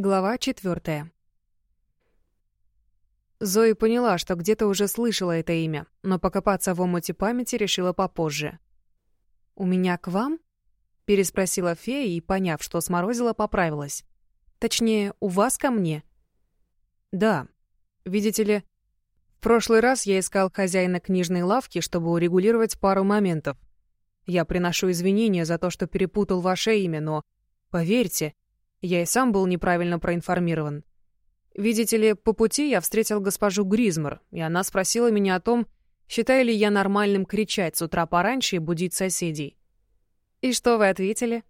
Глава четвертая. Зои поняла, что где-то уже слышала это имя, но покопаться в омуте памяти решила попозже. «У меня к вам?» — переспросила фея и, поняв, что сморозила, поправилась. «Точнее, у вас ко мне?» «Да. Видите ли, в прошлый раз я искал хозяина книжной лавки, чтобы урегулировать пару моментов. Я приношу извинения за то, что перепутал ваше имя, но, поверьте, я и сам был неправильно проинформирован. Видите ли, по пути я встретил госпожу Гризмор, и она спросила меня о том, считаю ли я нормальным кричать с утра пораньше и будить соседей. «И что вы ответили?»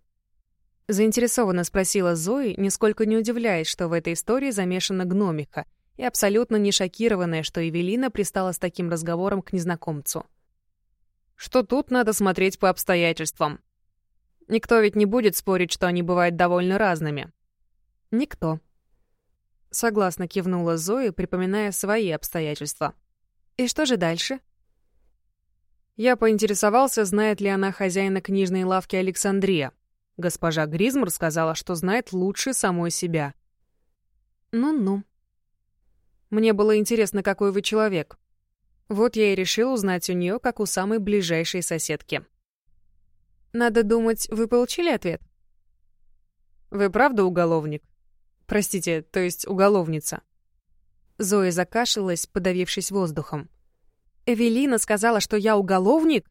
Заинтересованно спросила Зои, нисколько не удивляясь, что в этой истории замешана гномика, и абсолютно не шокированная, что Эвелина пристала с таким разговором к незнакомцу. «Что тут надо смотреть по обстоятельствам. Никто ведь не будет спорить, что они бывают довольно разными». «Никто», Согласно кивнула Зоя, припоминая свои обстоятельства. «И что же дальше?» Я поинтересовался, знает ли она хозяина книжной лавки Александрия. Госпожа Гризмур сказала, что знает лучше самой себя. «Ну-ну». Мне было интересно, какой вы человек. Вот я и решил узнать у нее, как у самой ближайшей соседки. «Надо думать, вы получили ответ?» «Вы правда уголовник?» Простите, то есть уголовница. Зоя закашлялась, подавившись воздухом. «Эвелина сказала, что я уголовник?»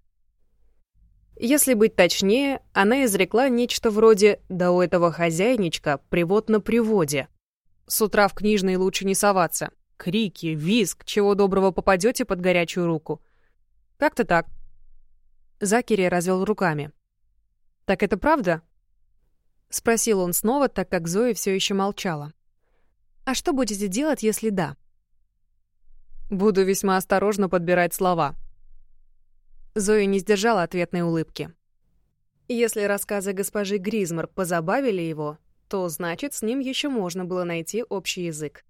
Если быть точнее, она изрекла нечто вроде «да у этого хозяйничка привод на приводе». С утра в книжной лучше не соваться. Крики, визг, чего доброго попадете под горячую руку. Как-то так. Закери развел руками. «Так это правда?» — спросил он снова, так как Зоя все еще молчала. «А что будете делать, если да?» «Буду весьма осторожно подбирать слова». Зоя не сдержала ответной улыбки. Если рассказы госпожи Гризмар позабавили его, то значит, с ним еще можно было найти общий язык.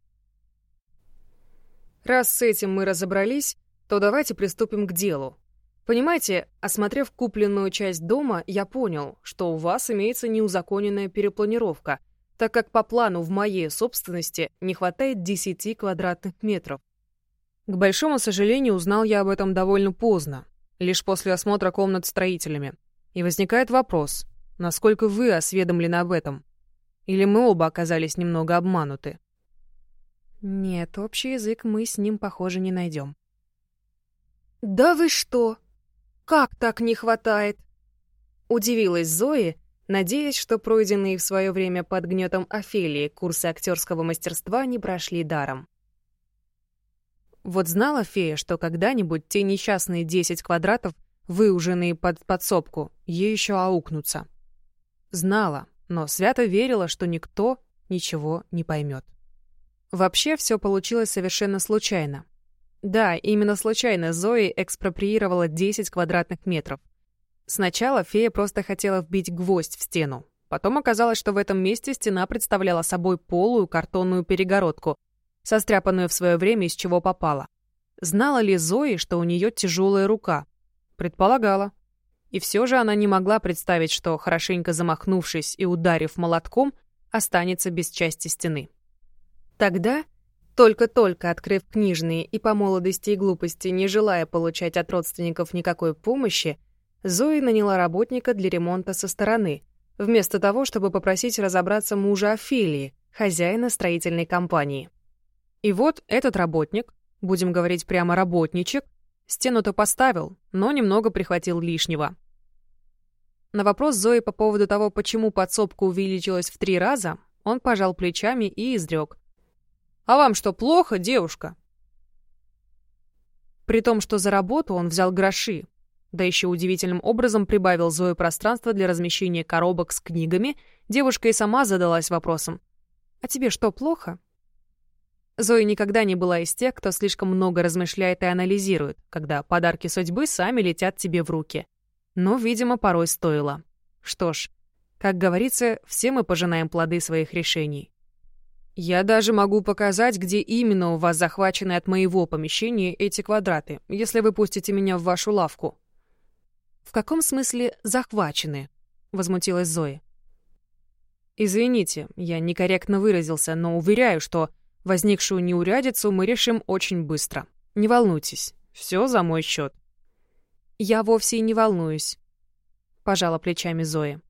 Раз с этим мы разобрались, то давайте приступим к делу. Понимаете, осмотрев купленную часть дома, я понял, что у вас имеется неузаконенная перепланировка, так как по плану в моей собственности не хватает 10 квадратных метров. К большому сожалению, узнал я об этом довольно поздно, лишь после осмотра комнат строителями. И возникает вопрос, насколько вы осведомлены об этом? Или мы оба оказались немного обмануты? Нет, общий язык мы с ним, похоже, не найдем. «Да вы что!» Как так не хватает?» Удивилась Зои, надеясь, что пройденные в свое время под гнетом Офелии курсы актерского мастерства не прошли даром. Вот знала фея, что когда-нибудь те несчастные 10 квадратов, выуженные под подсобку, ей еще аукнутся. Знала, но свято верила, что никто ничего не поймет. Вообще все получилось совершенно случайно. Да, именно случайно Зои экспроприировала 10 квадратных метров. Сначала фея просто хотела вбить гвоздь в стену. Потом оказалось, что в этом месте стена представляла собой полую картонную перегородку, состряпанную в свое время из чего попало. Знала ли Зои, что у нее тяжелая рука? Предполагала. И все же она не могла представить, что, хорошенько замахнувшись и ударив молотком, останется без части стены. Тогда только-только открыв книжные и по молодости и глупости, не желая получать от родственников никакой помощи, Зои наняла работника для ремонта со стороны, вместо того, чтобы попросить разобраться мужа Офелии, хозяина строительной компании. И вот этот работник, будем говорить прямо работничек, стену-то поставил, но немного прихватил лишнего. На вопрос Зои по поводу того, почему подсобка увеличилась в три раза, он пожал плечами и изрек. А вам что, плохо, девушка?» При том, что за работу он взял гроши, да еще удивительным образом прибавил Зое пространство для размещения коробок с книгами, девушка и сама задалась вопросом. «А тебе что, плохо?» Зоя никогда не была из тех, кто слишком много размышляет и анализирует, когда подарки судьбы сами летят тебе в руки. Но, видимо, порой стоило. Что ж, как говорится, все мы пожинаем плоды своих решений. Я даже могу показать, где именно у вас захвачены от моего помещения эти квадраты, если вы пустите меня в вашу лавку». «В каком смысле захвачены?» — возмутилась Зоя. Извините, я некорректно выразился, но уверяю, что возникшую неурядицу мы решим очень быстро. Не волнуйтесь, все за мой счет. Я вовсе и не волнуюсь, пожала плечами Зоя.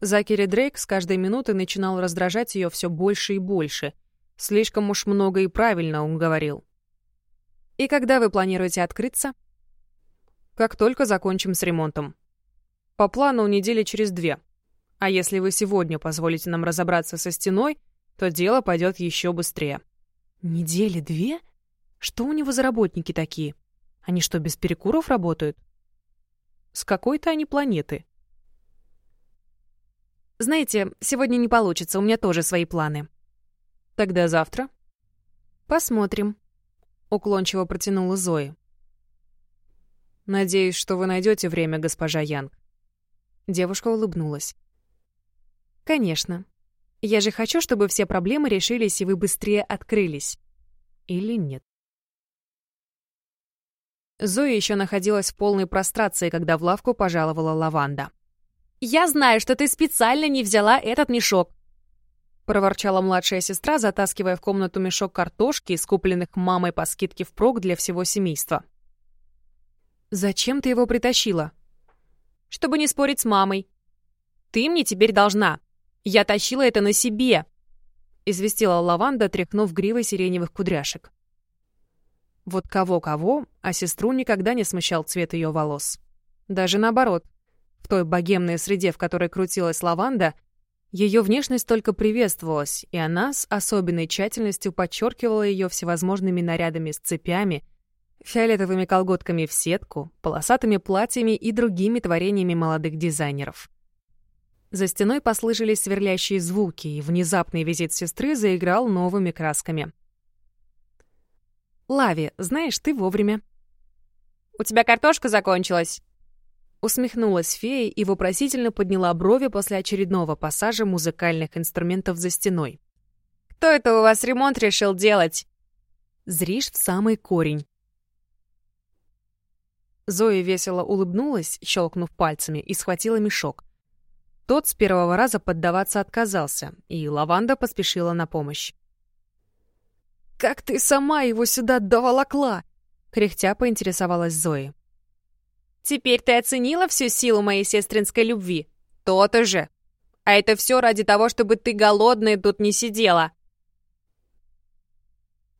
Закери Дрейк с каждой минуты начинал раздражать ее все больше и больше. Слишком уж много и правильно он говорил. «И когда вы планируете открыться?» «Как только закончим с ремонтом. По плану недели через две. А если вы сегодня позволите нам разобраться со стеной, то дело пойдет еще быстрее». «Недели две? Что у него за работники такие? Они что, без перекуров работают?» «С какой-то они планеты?» «Знаете, сегодня не получится, у меня тоже свои планы». «Тогда завтра?» «Посмотрим», — уклончиво протянула Зои. «Надеюсь, что вы найдете время, госпожа Янг». Девушка улыбнулась. «Конечно. Я же хочу, чтобы все проблемы решились, и вы быстрее открылись. Или нет?» Зоя еще находилась в полной прострации, когда в лавку пожаловала лаванда. «Я знаю, что ты специально не взяла этот мешок!» проворчала младшая сестра, затаскивая в комнату мешок картошки, скупленных мамой по скидке впрок для всего семейства. «Зачем ты его притащила?» «Чтобы не спорить с мамой. Ты мне теперь должна. Я тащила это на себе!» известила лаванда, тряхнув гривой сиреневых кудряшек. Вот кого-кого, а сестру никогда не смущал цвет ее волос. Даже наоборот. В той богемной среде, в которой крутилась лаванда, ее внешность только приветствовалась, и она с особенной тщательностью подчеркивала ее всевозможными нарядами с цепями, фиолетовыми колготками в сетку, полосатыми платьями и другими творениями молодых дизайнеров. За стеной послышались сверлящие звуки, и внезапный визит сестры заиграл новыми красками. «Лави, знаешь, ты вовремя». «У тебя картошка закончилась?» Усмехнулась фея и вопросительно подняла брови после очередного пассажа музыкальных инструментов за стеной. «Кто это у вас ремонт решил делать?» Зришь в самый корень. Зоя весело улыбнулась, щелкнув пальцами, и схватила мешок. Тот с первого раза поддаваться отказался, и лаванда поспешила на помощь. «Как ты сама его сюда доволокла?» — кряхтя поинтересовалась Зои. Теперь ты оценила всю силу моей сестринской любви? То-то же. А это все ради того, чтобы ты голодная тут не сидела.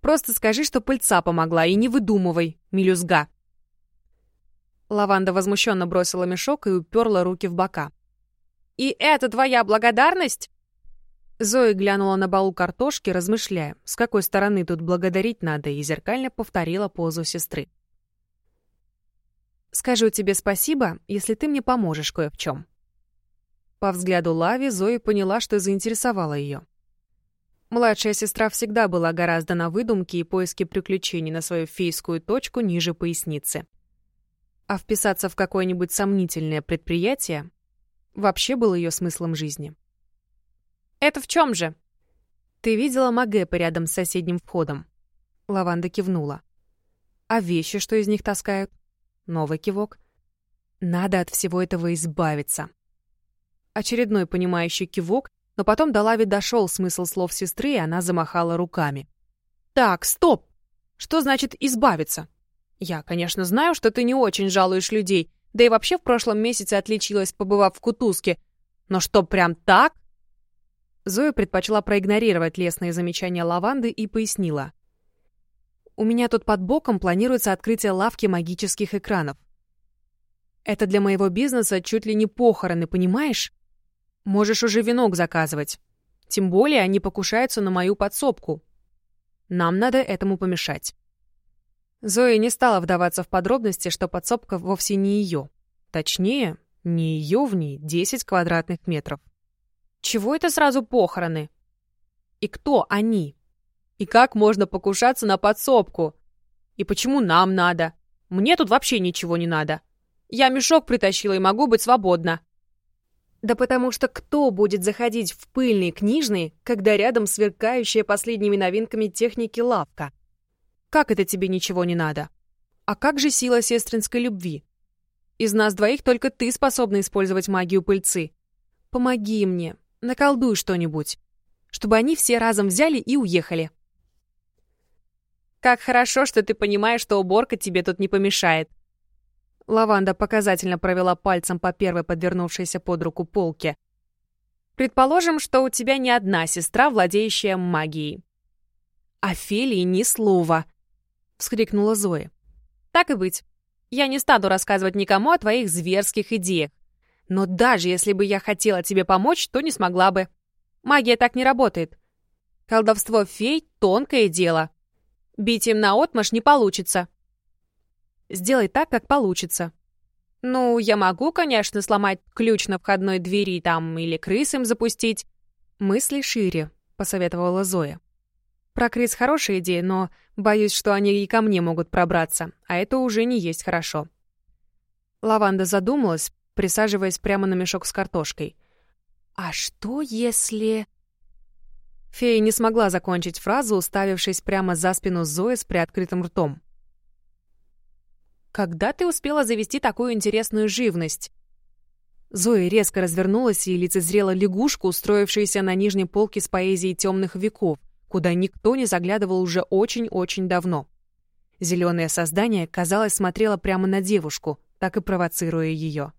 Просто скажи, что пыльца помогла, и не выдумывай, мелюзга. Лаванда возмущенно бросила мешок и уперла руки в бока. «И это твоя благодарность?» Зоя глянула на балу картошки, размышляя, с какой стороны тут благодарить надо, и зеркально повторила позу сестры. Скажу тебе спасибо, если ты мне поможешь кое в чем. По взгляду Лави Зои поняла, что заинтересовала ее. Младшая сестра всегда была гораздо на выдумке и поиске приключений на свою фейскую точку ниже поясницы. А вписаться в какое-нибудь сомнительное предприятие вообще было ее смыслом жизни. «Это в чем же?» «Ты видела Магепа рядом с соседним входом?» Лаванда кивнула. «А вещи, что из них таскают?» Новый кивок. Надо от всего этого избавиться. Очередной понимающий кивок, но потом до Лави дошел смысл слов сестры, и она замахала руками. «Так, стоп! Что значит «избавиться»? Я, конечно, знаю, что ты не очень жалуешь людей, да и вообще в прошлом месяце отличилась, побывав в Кутузке. Но что, прям так?» Зоя предпочла проигнорировать лестные замечания лаванды и пояснила. У меня тут под боком планируется открытие лавки магических экранов. Это для моего бизнеса чуть ли не похороны, понимаешь? Можешь уже венок заказывать. Тем более они покушаются на мою подсобку. Нам надо этому помешать. Зоя не стала вдаваться в подробности, что подсобка вовсе не ее. Точнее, не ее в ней 10 квадратных метров. Чего это сразу похороны? И кто они? И как можно покушаться на подсобку? И почему нам надо? Мне тут вообще ничего не надо. Я мешок притащила и могу быть свободна. Да потому что кто будет заходить в пыльный книжный, когда рядом сверкающая последними новинками техники лавка? Как это тебе ничего не надо? А как же сила сестринской любви? Из нас двоих только ты способна использовать магию пыльцы. Помоги мне. наколдуй что-нибудь, чтобы они все разом взяли и уехали. Как хорошо, что ты понимаешь, что уборка тебе тут не помешает. Лаванда показательно провела пальцем по первой подвернувшейся под руку полке. Предположим, что у тебя не одна сестра, владеющая магией. «О Фелии ни слова!» — вскрикнула Зоя. «Так и быть. Я не стану рассказывать никому о твоих зверских идеях. Но даже если бы я хотела тебе помочь, то не смогла бы. Магия так не работает. Колдовство фей — тонкое дело. Бить им наотмашь не получится. Сделай так, как получится. Ну, я могу, конечно, сломать ключ на входной двери там или крысам запустить. Мысли шире, посоветовала Зоя. Про крыс хорошая идея, но боюсь, что они и ко мне могут пробраться, а это уже не есть хорошо. Лаванда задумалась, присаживаясь прямо на мешок с картошкой. «А что если...» Фея не смогла закончить фразу, уставившись прямо за спину Зои с приоткрытым ртом. «Когда ты успела завести такую интересную живность?» Зоя резко развернулась и лицезрела лягушку, устроившуюся на нижней полке с поэзией темных веков, куда никто не заглядывал уже очень-очень давно. Зеленое создание, казалось, смотрело прямо на девушку, так и провоцируя ее.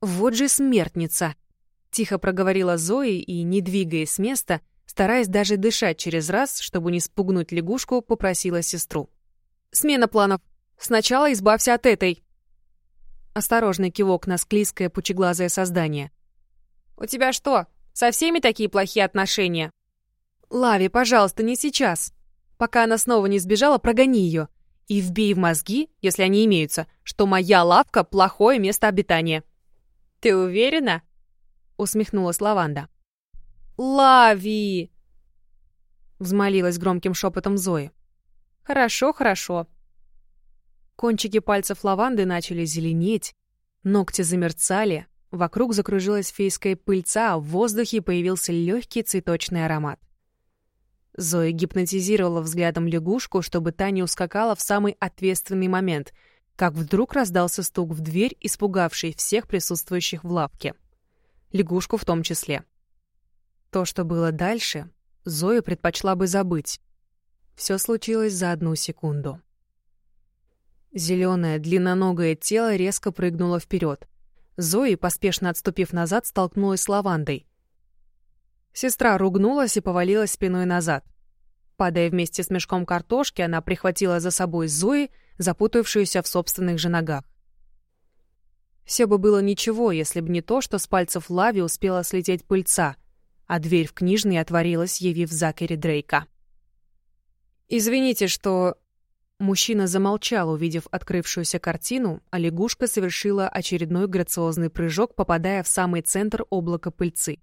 «Вот же смертница!» — тихо проговорила Зои и, не двигаясь с места, стараясь даже дышать через раз, чтобы не спугнуть лягушку, попросила сестру. «Смена планов. Сначала избавься от этой». Осторожный кивок на склизкое пучеглазое создание. «У тебя что, со всеми такие плохие отношения?» «Лави, пожалуйста, не сейчас. Пока она снова не сбежала, прогони ее. И вбей в мозги, если они имеются, что моя лавка — плохое место обитания». «Ты уверена?» — усмехнулась Лаванда. «Лави!» — взмолилась громким шепотом Зои. «Хорошо, хорошо. Кончики пальцев лаванды начали зеленеть, ногти замерцали, вокруг закружилась фейская пыльца, а в воздухе появился легкий цветочный аромат. Зоя гипнотизировала взглядом лягушку, чтобы та не ускакала в самый ответственный момент, как вдруг раздался стук в дверь, испугавший всех присутствующих в лавке. Лягушку в том числе. То, что было дальше, Зоя предпочла бы забыть. Все случилось за одну секунду. Зеленое длинноногое тело резко прыгнуло вперед. Зои, поспешно отступив назад, столкнулась с лавандой. Сестра ругнулась и повалилась спиной назад. Падая вместе с мешком картошки, она прихватила за собой Зои, запутавшуюся в собственных же ногах. Все бы было ничего, если бы не то, что с пальцев Лави успела слететь пыльца, а дверь в книжный отворилась, явив Закери Дрейка. «Извините, что Мужчина замолчал, увидев открывшуюся картину, а лягушка совершила очередной грациозный прыжок, попадая в самый центр облака пыльцы.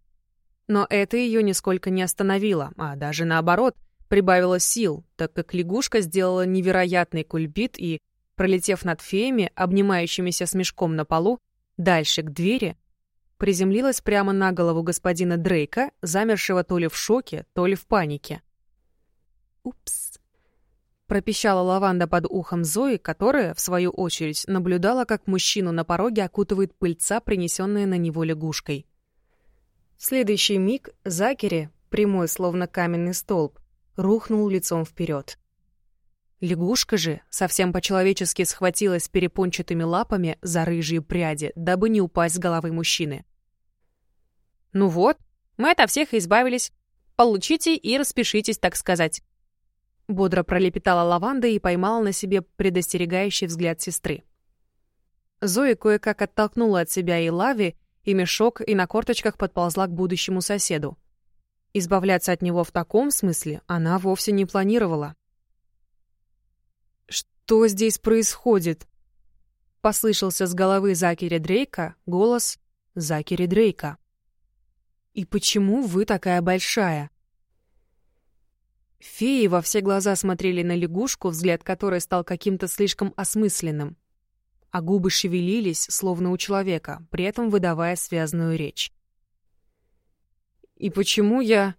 Но это ее нисколько не остановило, а даже наоборот, прибавило сил, так как лягушка сделала невероятный кульбит и, пролетев над феями, обнимающимися с мешком на полу, дальше к двери, приземлилась прямо на голову господина Дрейка, замершего то ли в шоке, то ли в панике. «Упс!» пропищала лаванда под ухом Зои, которая, в свою очередь, наблюдала, как мужчину на пороге окутывает пыльца, принесенная на него лягушкой. В следующий миг Закери, прямой словно каменный столб, рухнул лицом вперед. Лягушка же совсем по-человечески схватилась перепончатыми лапами за рыжие пряди, дабы не упасть с головы мужчины. «Ну вот, мы от всех избавились. Получите и распишитесь, так сказать». Бодро пролепетала лаванда и поймала на себе предостерегающий взгляд сестры. Зоя кое-как оттолкнула от себя и Лави, и мешок, и на корточках подползла к будущему соседу. Избавляться от него в таком смысле она вовсе не планировала. «Что здесь происходит?» Послышался с головы Закери Дрейка голос Закери Дрейка. «И почему вы такая большая?» Феи во все глаза смотрели на лягушку, взгляд которой стал каким-то слишком осмысленным. А губы шевелились, словно у человека, при этом выдавая связную речь. «И почему я...»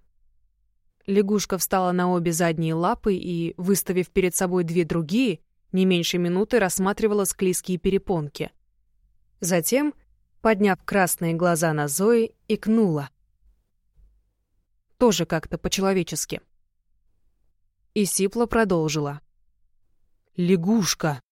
Лягушка встала на обе задние лапы и, выставив перед собой две другие, не меньше минуты рассматривала склизкие перепонки. Затем, подняв красные глаза на Зои, икнула. Тоже как-то по-человечески. И Сипла продолжила. «Лягушка!»